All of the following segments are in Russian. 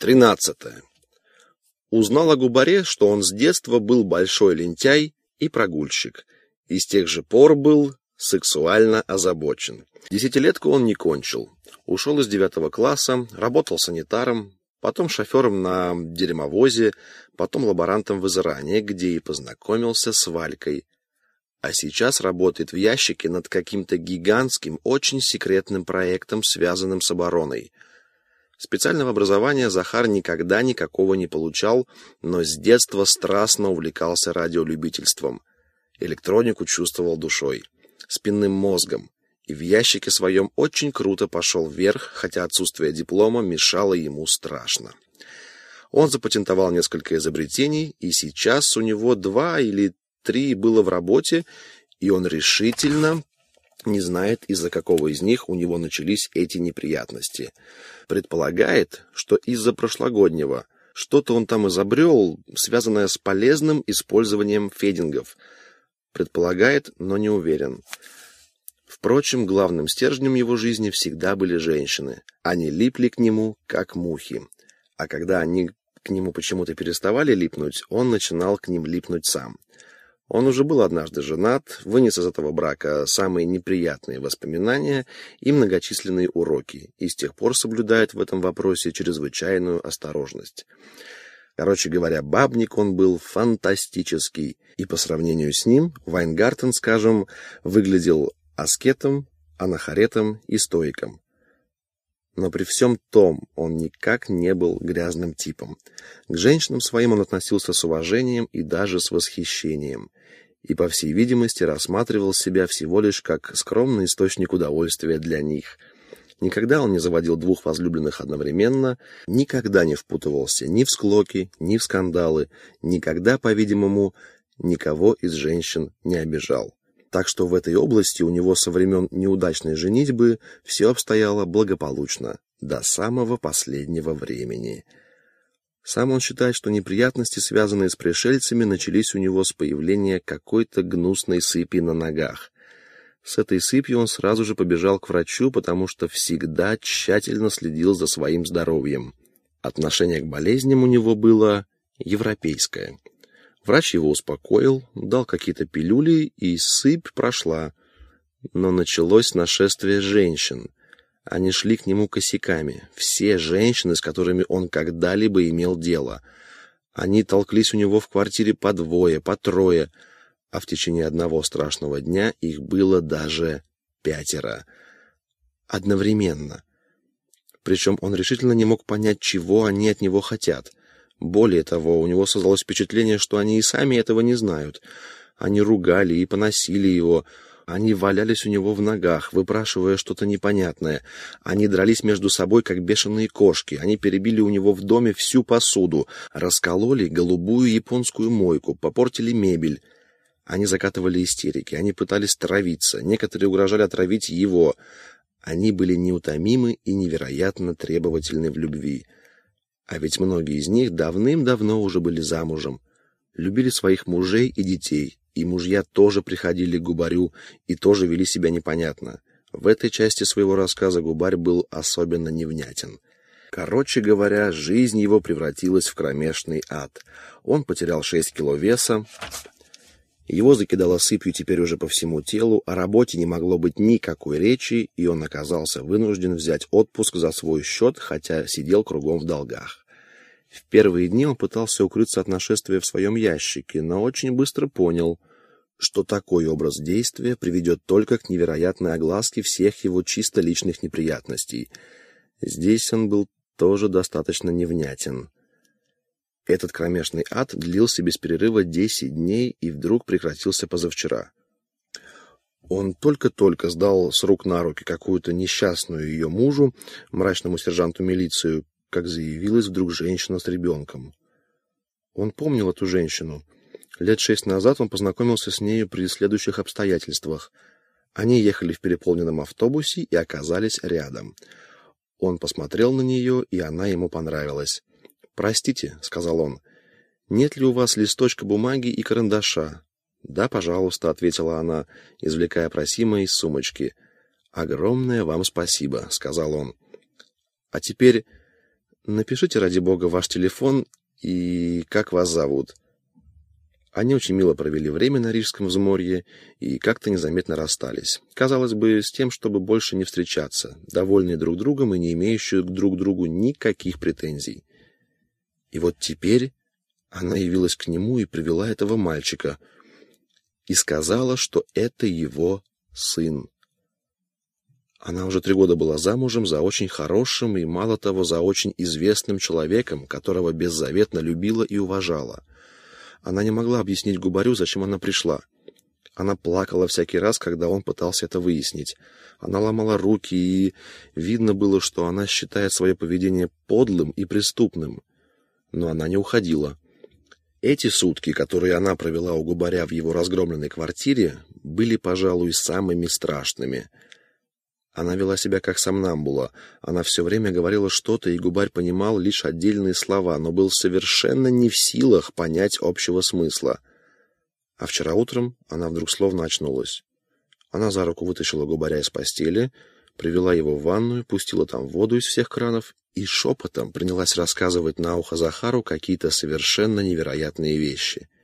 Тринадцатое. Узнал о Губаре, что он с детства был большой лентяй и прогульщик, и с тех же пор был сексуально озабочен. Десятилетку он не кончил. Ушел из девятого класса, работал санитаром, потом шофером на дерьмовозе, потом лаборантом в Изране, где и познакомился с Валькой. А сейчас работает в ящике над каким-то гигантским, очень секретным проектом, связанным с обороной – Специального образования Захар никогда никакого не получал, но с детства страстно увлекался радиолюбительством. Электронику чувствовал душой, спинным мозгом, и в ящике своем очень круто пошел вверх, хотя отсутствие диплома мешало ему страшно. Он запатентовал несколько изобретений, и сейчас у него два или три было в работе, и он решительно не знает, из-за какого из них у него начались эти неприятности. Предполагает, что из-за прошлогоднего. Что-то он там изобрел, связанное с полезным использованием федингов. Предполагает, но не уверен. Впрочем, главным стержнем его жизни всегда были женщины. Они липли к нему, как мухи. А когда они к нему почему-то переставали липнуть, он начинал к ним липнуть сам. Он уже был однажды женат, вынес из этого брака самые неприятные воспоминания и многочисленные уроки, и с тех пор соблюдает в этом вопросе чрезвычайную осторожность. Короче говоря, бабник он был фантастический, и по сравнению с ним Вайнгартен, скажем, выглядел аскетом, анахаретом и стоиком. Но при всем том он никак не был грязным типом. К женщинам своим он относился с уважением и даже с восхищением и, по всей видимости, рассматривал себя всего лишь как скромный источник удовольствия для них. Никогда он не заводил двух возлюбленных одновременно, никогда не впутывался ни в склоки, ни в скандалы, никогда, по-видимому, никого из женщин не обижал. Так что в этой области у него со времен неудачной женитьбы все обстояло благополучно до самого последнего времени. Сам он считает, что неприятности, связанные с пришельцами, начались у него с появления какой-то гнусной сыпи на ногах. С этой сыпью он сразу же побежал к врачу, потому что всегда тщательно следил за своим здоровьем. Отношение к болезням у него было европейское. Врач его успокоил, дал какие-то пилюли, и сыпь прошла. Но началось нашествие женщин. Они шли к нему косяками. Все женщины, с которыми он когда-либо имел дело. Они толклись у него в квартире по двое, по трое, а в течение одного страшного дня их было даже пятеро. Одновременно. Причем он решительно не мог понять, чего они от него хотят. Более того, у него создалось впечатление, что они и сами этого не знают. Они ругали и поносили его, они валялись у него в ногах, выпрашивая что-то непонятное. Они дрались между собой, как бешеные кошки. Они перебили у него в доме всю посуду, раскололи голубую японскую мойку, попортили мебель. Они закатывали истерики, они пытались травиться, некоторые угрожали отравить его. Они были неутомимы и невероятно требовательны в любви. А ведь многие из них давным-давно уже были замужем, любили своих мужей и детей, и мужья тоже приходили к Губарю и тоже вели себя непонятно. В этой части своего рассказа Губарь был особенно невнятен. Короче говоря, жизнь его превратилась в кромешный ад. Он потерял 6 кило веса, его закидало сыпью теперь уже по всему телу, о работе не могло быть никакой речи, и он оказался вынужден взять отпуск за свой счет, хотя сидел кругом в долгах. В первые дни он пытался укрыться от нашествия в своем ящике, но очень быстро понял, что такой образ действия приведет только к невероятной огласке всех его чисто личных неприятностей. Здесь он был тоже достаточно невнятен. Этот кромешный ад длился без перерыва десять дней и вдруг прекратился позавчера. Он только-только сдал с рук на руки какую-то несчастную ее мужу, мрачному сержанту милицию, как заявилась вдруг женщина с ребенком. Он помнил эту женщину. Лет шесть назад он познакомился с нею при следующих обстоятельствах. Они ехали в переполненном автобусе и оказались рядом. Он посмотрел на нее, и она ему понравилась. «Простите», — сказал он, — «нет ли у вас листочка бумаги и карандаша?» «Да, пожалуйста», — ответила она, извлекая просимое из сумочки. «Огромное вам спасибо», — сказал он. «А теперь напишите, ради бога, ваш телефон и как вас зовут. Они очень мило провели время на Рижском взморье и как-то незаметно расстались. Казалось бы, с тем, чтобы больше не встречаться, довольные друг другом и не имеющие друг к другу никаких претензий. И вот теперь она явилась к нему и привела этого мальчика и сказала, что это его сын. Она уже три года была замужем за очень хорошим и, мало того, за очень известным человеком, которого беззаветно любила и уважала. Она не могла объяснить Губарю, зачем она пришла. Она плакала всякий раз, когда он пытался это выяснить. Она ломала руки, и видно было, что она считает свое поведение подлым и преступным. Но она не уходила. Эти сутки, которые она провела у Губаря в его разгромленной квартире, были, пожалуй, самыми страшными — она вела себя как сомнамбула. Она все время говорила что-то, и Губарь понимал лишь отдельные слова, но был совершенно не в силах понять общего смысла. А вчера утром она вдруг словно очнулась. Она за руку вытащила Губаря из постели, привела его в ванную, пустила там воду из всех кранов и шепотом принялась рассказывать на ухо Захару какие-то совершенно невероятные вещи —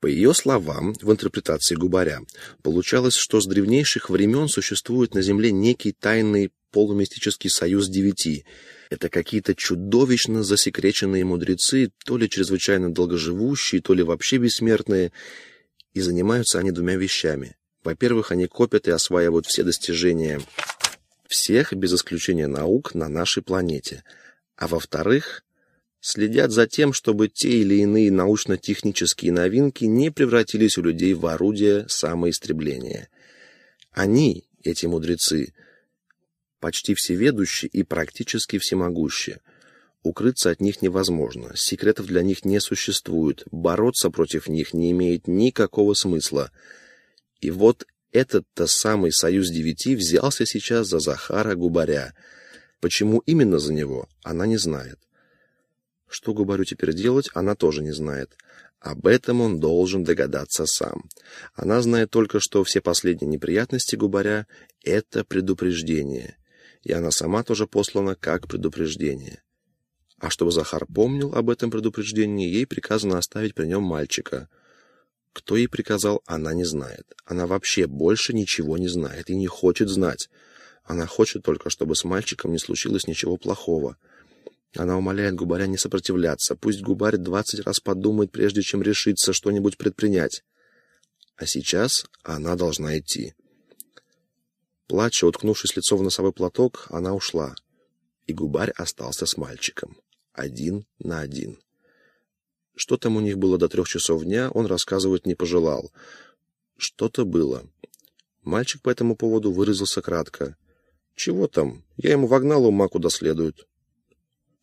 по ее словам, в интерпретации Губаря, получалось, что с древнейших времен существует на Земле некий тайный полумистический союз девяти. Это какие-то чудовищно засекреченные мудрецы, то ли чрезвычайно долгоживущие, то ли вообще бессмертные, и занимаются они двумя вещами. Во-первых, они копят и осваивают все достижения всех, без исключения наук, на нашей планете. А во-вторых, следят за тем, чтобы те или иные научно-технические новинки не превратились у людей в орудие самоистребления. Они, эти мудрецы, почти всеведущие и практически всемогущие. Укрыться от них невозможно, секретов для них не существует, бороться против них не имеет никакого смысла. И вот этот-то самый Союз Девяти взялся сейчас за Захара Губаря. Почему именно за него, она не знает. Что Губарю теперь делать, она тоже не знает. Об этом он должен догадаться сам. Она знает только, что все последние неприятности Губаря — это предупреждение. И она сама тоже послана как предупреждение. А чтобы Захар помнил об этом предупреждении, ей приказано оставить при нем мальчика. Кто ей приказал, она не знает. Она вообще больше ничего не знает и не хочет знать. Она хочет только, чтобы с мальчиком не случилось ничего плохого — она умоляет Губаря не сопротивляться. Пусть Губарь двадцать раз подумает, прежде чем решиться что-нибудь предпринять. А сейчас она должна идти. Плача, уткнувшись лицом в носовой платок, она ушла. И Губарь остался с мальчиком. Один на один. Что там у них было до трех часов дня, он рассказывать не пожелал. Что-то было. Мальчик по этому поводу выразился кратко. «Чего там? Я ему вогнал ума куда следует.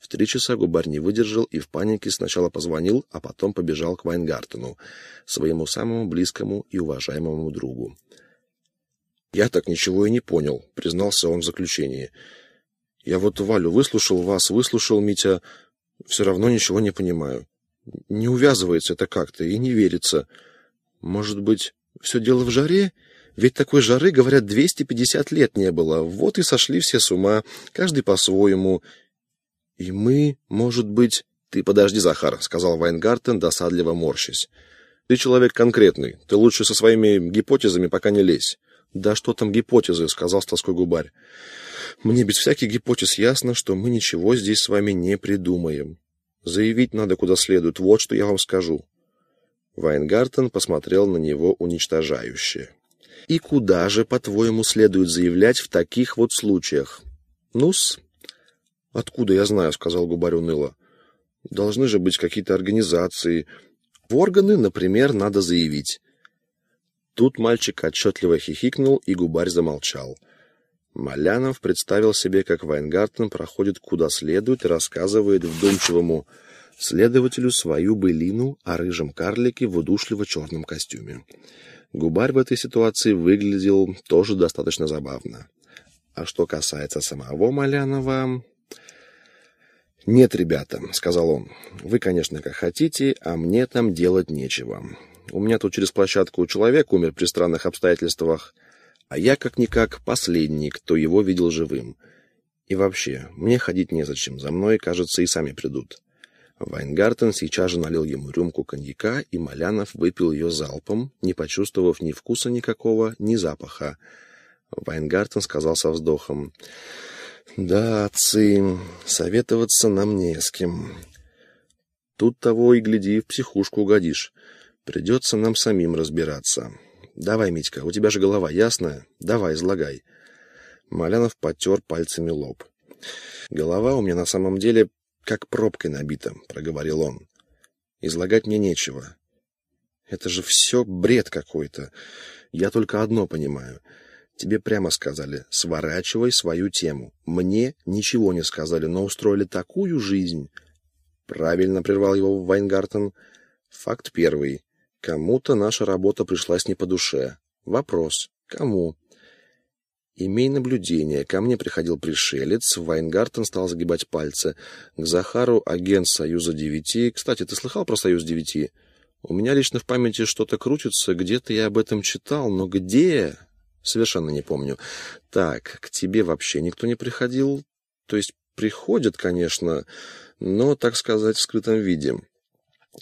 В три часа губарь не выдержал и в панике сначала позвонил, а потом побежал к Вайнгартену, своему самому близкому и уважаемому другу. «Я так ничего и не понял», — признался он в заключении. «Я вот Валю выслушал вас, выслушал Митя, все равно ничего не понимаю. Не увязывается это как-то и не верится. Может быть, все дело в жаре?» Ведь такой жары, говорят, 250 лет не было. Вот и сошли все с ума, каждый по-своему. И мы, может быть... Ты подожди, Захар, сказал Вайнгартен, досадливо морщась. Ты человек конкретный. Ты лучше со своими гипотезами пока не лезь. Да что там гипотезы, сказал с тоской губарь. Мне без всяких гипотез ясно, что мы ничего здесь с вами не придумаем. Заявить надо куда следует, вот что я вам скажу. Вайнгартен посмотрел на него уничтожающе. И куда же, по-твоему, следует заявлять в таких вот случаях? Ну-с, «Откуда я знаю?» — сказал губарь уныло. «Должны же быть какие-то организации. В органы, например, надо заявить». Тут мальчик отчетливо хихикнул, и губарь замолчал. Малянов представил себе, как Вайнгартен проходит куда следует и рассказывает вдумчивому следователю свою былину о рыжем карлике в удушливо черном костюме. Губарь в этой ситуации выглядел тоже достаточно забавно. А что касается самого Малянова, «Нет, ребята», — сказал он, — «вы, конечно, как хотите, а мне там делать нечего. У меня тут через площадку человек умер при странных обстоятельствах, а я, как-никак, последний, кто его видел живым. И вообще, мне ходить незачем, за мной, кажется, и сами придут. Вайнгартен сейчас же налил ему рюмку коньяка, и Малянов выпил ее залпом, не почувствовав ни вкуса никакого, ни запаха. Вайнгартен сказал со вздохом, «Да, отцы, советоваться нам не с кем. Тут того и гляди, в психушку угодишь. Придется нам самим разбираться. Давай, Митька, у тебя же голова ясная, давай, излагай». Малянов потер пальцами лоб. «Голова у меня на самом деле как пробкой набита», — проговорил он. «Излагать мне нечего. Это же все бред какой-то. Я только одно понимаю. Тебе прямо сказали, сворачивай свою тему. Мне ничего не сказали, но устроили такую жизнь». Правильно прервал его Вайнгартен. Факт первый. Кому-то наша работа пришлась не по душе. Вопрос. Кому? Имей наблюдение. Ко мне приходил пришелец. Вайнгартен стал загибать пальцы. К Захару агент Союза девяти. Кстати, ты слыхал про Союз девяти? У меня лично в памяти что-то крутится. Где-то я об этом читал, но где? Совершенно не помню. Так, к тебе вообще никто не приходил? То есть приходят, конечно, но, так сказать, в скрытом виде.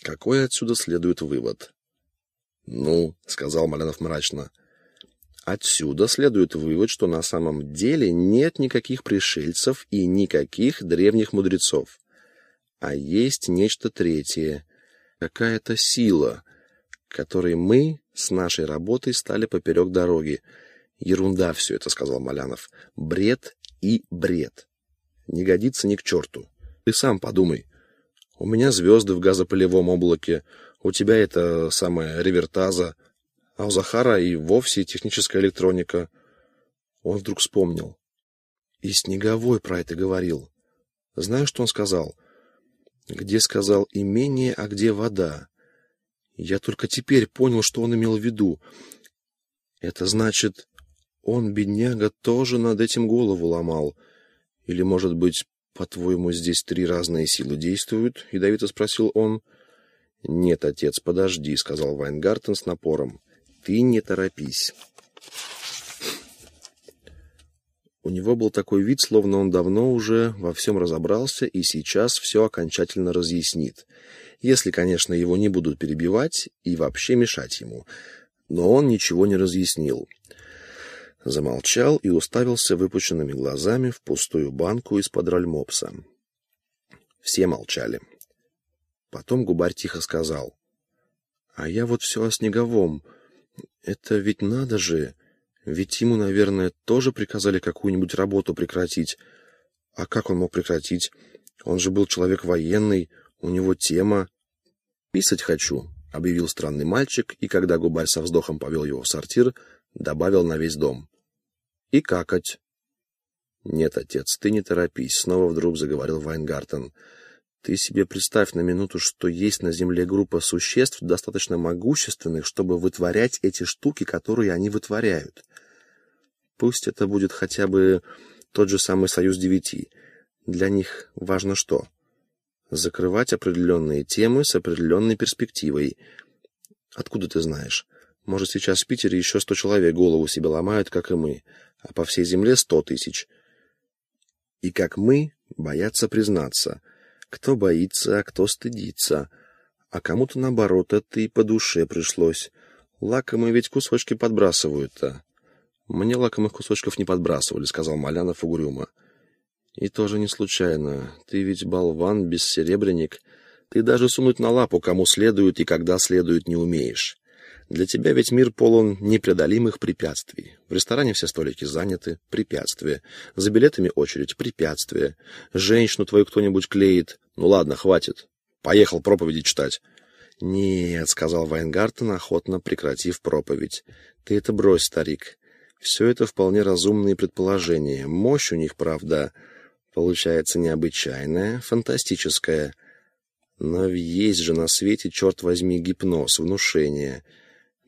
Какой отсюда следует вывод? Ну, сказал Малянов мрачно. — Отсюда следует вывод, что на самом деле нет никаких пришельцев и никаких древних мудрецов. А есть нечто третье, какая-то сила, которой мы с нашей работой стали поперек дороги. Ерунда все это, сказал Малянов. Бред и бред. Не годится ни к черту. Ты сам подумай. У меня звезды в газопылевом облаке, у тебя это самая ревертаза, а у Захара и вовсе техническая электроника. Он вдруг вспомнил. И Снеговой про это говорил. Знаешь, что он сказал? Где сказал имение, а где вода? Я только теперь понял, что он имел в виду. Это значит, он, бедняга, тоже над этим голову ломал. Или, может быть, по-твоему, здесь три разные силы действуют? Ядовито спросил он. Нет, отец, подожди, сказал Вайнгартен с напором. Ты не торопись. У него был такой вид, словно он давно уже во всем разобрался и сейчас все окончательно разъяснит. Если, конечно, его не будут перебивать и вообще мешать ему. Но он ничего не разъяснил. Замолчал и уставился выпученными глазами в пустую банку из-под рольмопса. Все молчали. Потом губарь тихо сказал. — А я вот все о снеговом. Это ведь надо же. Ведь ему, наверное, тоже приказали какую-нибудь работу прекратить. А как он мог прекратить? Он же был человек военный, у него тема. «Писать хочу», — объявил странный мальчик, и когда губарь со вздохом повел его в сортир, добавил на весь дом. «И какать». «Нет, отец, ты не торопись», — снова вдруг заговорил Вайнгартен. Ты себе представь на минуту, что есть на Земле группа существ, достаточно могущественных, чтобы вытворять эти штуки, которые они вытворяют. Пусть это будет хотя бы тот же самый Союз Девяти. Для них важно что? Закрывать определенные темы с определенной перспективой. Откуда ты знаешь? Может, сейчас в Питере еще сто человек голову себе ломают, как и мы, а по всей Земле сто тысяч. И как мы, боятся признаться — кто боится, а кто стыдится. А кому-то, наоборот, это и по душе пришлось. Лакомые ведь кусочки подбрасывают-то. Мне лакомых кусочков не подбрасывали, сказал Малянов угрюмо. И тоже не случайно. Ты ведь болван, бессеребренник. Ты даже сунуть на лапу кому следует и когда следует не умеешь. Для тебя ведь мир полон непреодолимых препятствий. В ресторане все столики заняты. Препятствия. За билетами очередь. Препятствия. Женщину твою кто-нибудь клеит. Ну ладно, хватит. Поехал проповеди читать. Нет, сказал Вайнгартен, охотно прекратив проповедь. Ты это брось, старик. Все это вполне разумные предположения. Мощь у них, правда, получается необычайная, фантастическая. Но есть же на свете, черт возьми, гипноз, внушение —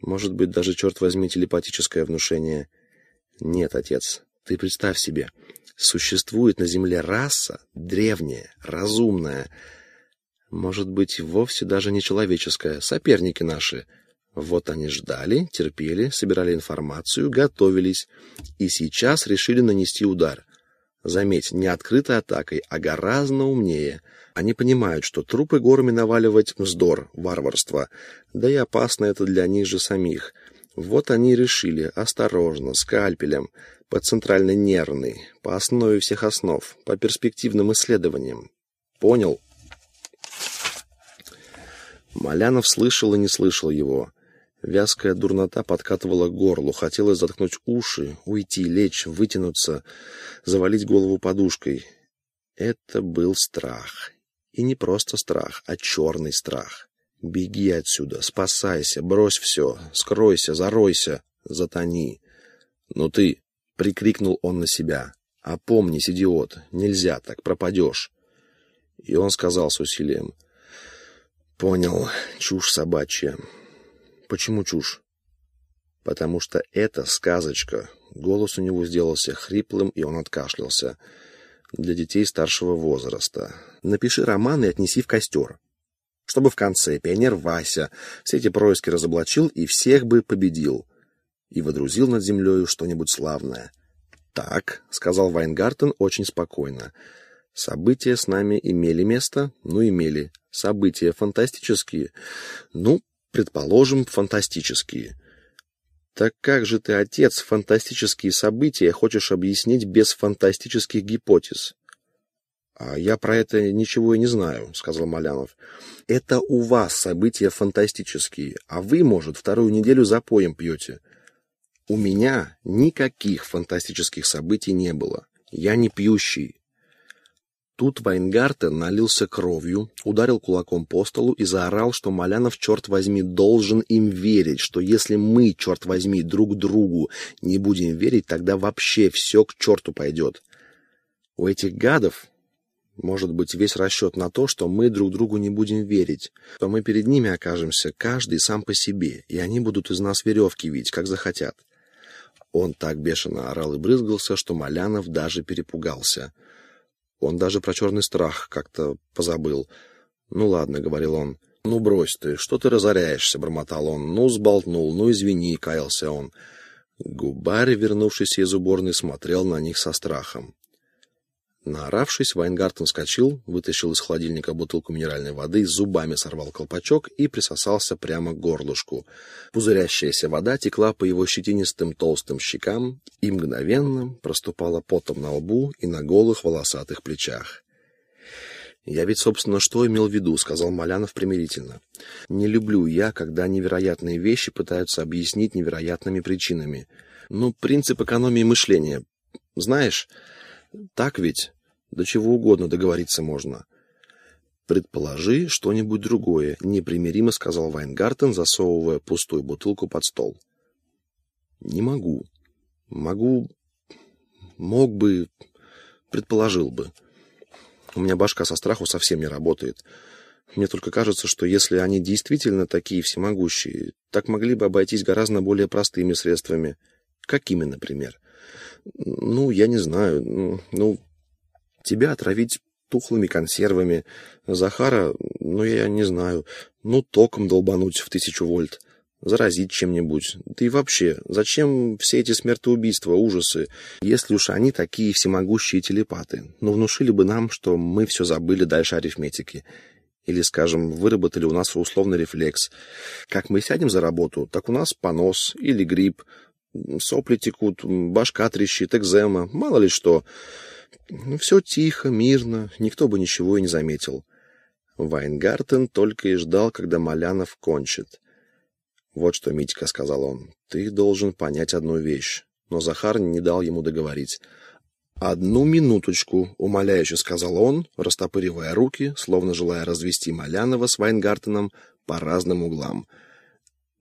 может быть, даже, черт возьми, телепатическое внушение. Нет, отец, ты представь себе, существует на Земле раса, древняя, разумная, может быть, вовсе даже не человеческая, соперники наши. Вот они ждали, терпели, собирали информацию, готовились, и сейчас решили нанести удар. Заметь, не открытой атакой, а гораздо умнее. Они понимают, что трупы горами наваливать — вздор, варварство. Да и опасно это для них же самих. Вот они решили, осторожно, скальпелем, по центральной нервной, по основе всех основ, по перспективным исследованиям. Понял? Малянов слышал и не слышал его. Вязкая дурнота подкатывала к горлу, хотелось заткнуть уши, уйти, лечь, вытянуться, завалить голову подушкой. Это был страх. И не просто страх, а черный страх. Беги отсюда, спасайся, брось все, скройся, заройся, затони. Но ты, — прикрикнул он на себя, — опомнись, идиот, нельзя так, пропадешь. И он сказал с усилием, — понял, чушь собачья. Почему чушь? Потому что это сказочка. Голос у него сделался хриплым, и он откашлялся. Для детей старшего возраста. Напиши роман и отнеси в костер. Чтобы в конце пионер Вася все эти происки разоблачил и всех бы победил. И водрузил над землею что-нибудь славное. «Так», — сказал Вайнгартен очень спокойно. «События с нами имели место? Ну, имели. События фантастические? Ну, предположим, фантастические. Так как же ты, отец, фантастические события хочешь объяснить без фантастических гипотез? А я про это ничего и не знаю, сказал Малянов. Это у вас события фантастические, а вы, может, вторую неделю за поем пьете. У меня никаких фантастических событий не было. Я не пьющий. Тут Вайнгартен налился кровью, ударил кулаком по столу и заорал, что Малянов, черт возьми, должен им верить, что если мы, черт возьми, друг другу не будем верить, тогда вообще все к черту пойдет. У этих гадов может быть весь расчет на то, что мы друг другу не будем верить, что мы перед ними окажемся каждый сам по себе, и они будут из нас веревки видеть, как захотят. Он так бешено орал и брызгался, что Малянов даже перепугался — он даже про черный страх как-то позабыл. «Ну ладно», — говорил он. «Ну брось ты, что ты разоряешься?» — бормотал он. «Ну, сболтнул, ну извини», — каялся он. Губарь, вернувшийся из уборной, смотрел на них со страхом. Наоравшись, Вайнгартен вскочил, вытащил из холодильника бутылку минеральной воды, зубами сорвал колпачок и присосался прямо к горлышку. Пузырящаяся вода текла по его щетинистым толстым щекам и мгновенно проступала потом на лбу и на голых волосатых плечах. «Я ведь, собственно, что имел в виду», — сказал Малянов примирительно. «Не люблю я, когда невероятные вещи пытаются объяснить невероятными причинами. Ну, принцип экономии мышления. Знаешь, так ведь?» До чего угодно договориться можно. Предположи что-нибудь другое, непримиримо сказал Вайнгартен, засовывая пустую бутылку под стол. Не могу. Могу... Мог бы... Предположил бы. У меня башка со страху совсем не работает. Мне только кажется, что если они действительно такие всемогущие, так могли бы обойтись гораздо более простыми средствами. Какими, например? Ну, я не знаю. Ну, Тебя отравить тухлыми консервами. Захара, ну, я не знаю, ну, током долбануть в тысячу вольт. Заразить чем-нибудь. Да и вообще, зачем все эти смертоубийства, ужасы, если уж они такие всемогущие телепаты? Ну, внушили бы нам, что мы все забыли дальше арифметики. Или, скажем, выработали у нас условный рефлекс. Как мы сядем за работу, так у нас понос или грипп, сопли текут, башка трещит, экзема, мало ли что. Ну, все тихо, мирно, никто бы ничего и не заметил. Вайнгартен только и ждал, когда Малянов кончит. «Вот что, Митька», — сказал он, — «ты должен понять одну вещь». Но Захар не дал ему договорить. «Одну минуточку», — умоляюще сказал он, растопыривая руки, словно желая развести Малянова с Вайнгартеном по разным углам.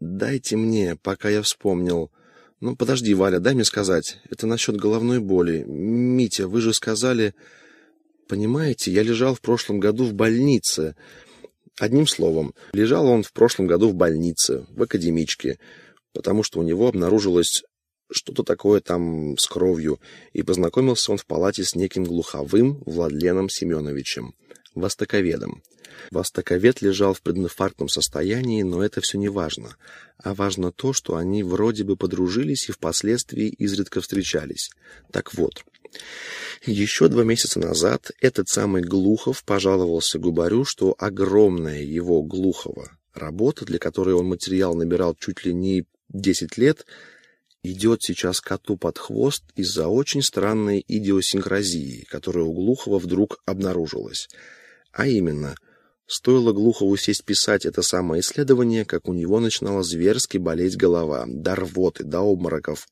«Дайте мне, пока я вспомнил...» Ну, подожди, Валя, дай мне сказать. Это насчет головной боли. Митя, вы же сказали... Понимаете, я лежал в прошлом году в больнице. Одним словом, лежал он в прошлом году в больнице, в академичке, потому что у него обнаружилось что-то такое там с кровью, и познакомился он в палате с неким глуховым Владленом Семеновичем. Востоковедом. Востоковед лежал в прединфарктном состоянии, но это все не важно. А важно то, что они вроде бы подружились и впоследствии изредка встречались. Так вот, еще два месяца назад этот самый Глухов пожаловался Губарю, что огромная его Глухова работа, для которой он материал набирал чуть ли не 10 лет, идет сейчас коту под хвост из-за очень странной идиосинкразии, которая у Глухова вдруг обнаружилась. А именно, стоило Глухову сесть писать это самое исследование, как у него начинала зверски болеть голова, до рвоты, до обмороков.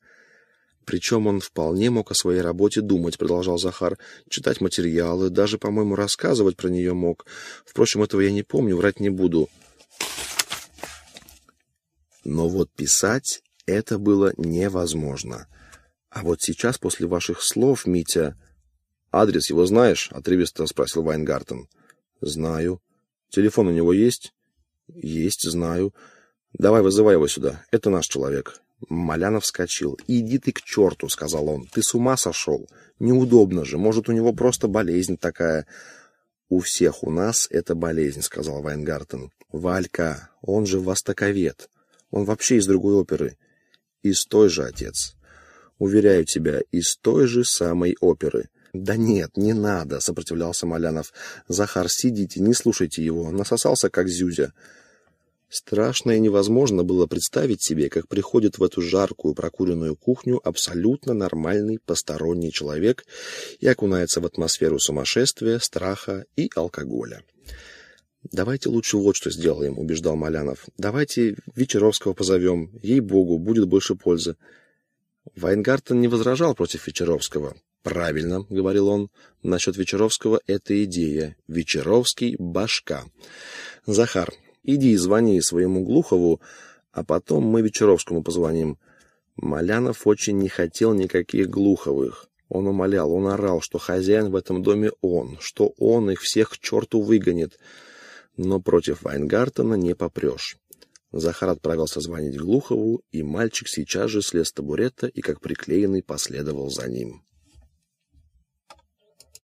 Причем он вполне мог о своей работе думать, продолжал Захар, читать материалы, даже, по-моему, рассказывать про нее мог. Впрочем, этого я не помню, врать не буду. Но вот писать это было невозможно. А вот сейчас, после ваших слов, Митя... «Адрес его знаешь?» — отрывисто спросил Вайнгартен. «Знаю. Телефон у него есть?» «Есть, знаю. Давай, вызывай его сюда. Это наш человек». Малянов вскочил. «Иди ты к черту», — сказал он. «Ты с ума сошел? Неудобно же. Может, у него просто болезнь такая». «У всех у нас это болезнь», — сказал Вайнгартен. «Валька, он же востоковед. Он вообще из другой оперы. Из той же, отец. Уверяю тебя, из той же самой оперы. Да нет, не надо, сопротивлялся Малянов. Захар, сидите, не слушайте его. Насосался, как зюзя. Страшно и невозможно было представить себе, как приходит в эту жаркую прокуренную кухню абсолютно нормальный посторонний человек и окунается в атмосферу сумасшествия, страха и алкоголя. «Давайте лучше вот что сделаем», — убеждал Малянов. «Давайте Вечеровского позовем. Ей-богу, будет больше пользы». Вайнгартен не возражал против Вечеровского. «Правильно», — говорил он, — «насчет Вечеровского это идея. Вечеровский — башка. Захар, иди и звони своему Глухову, а потом мы Вечеровскому позвоним». Малянов очень не хотел никаких Глуховых. Он умолял, он орал, что хозяин в этом доме он, что он их всех к черту выгонит но против Вайнгартена не попрешь. Захар отправился звонить Глухову, и мальчик сейчас же слез с табурета и, как приклеенный, последовал за ним.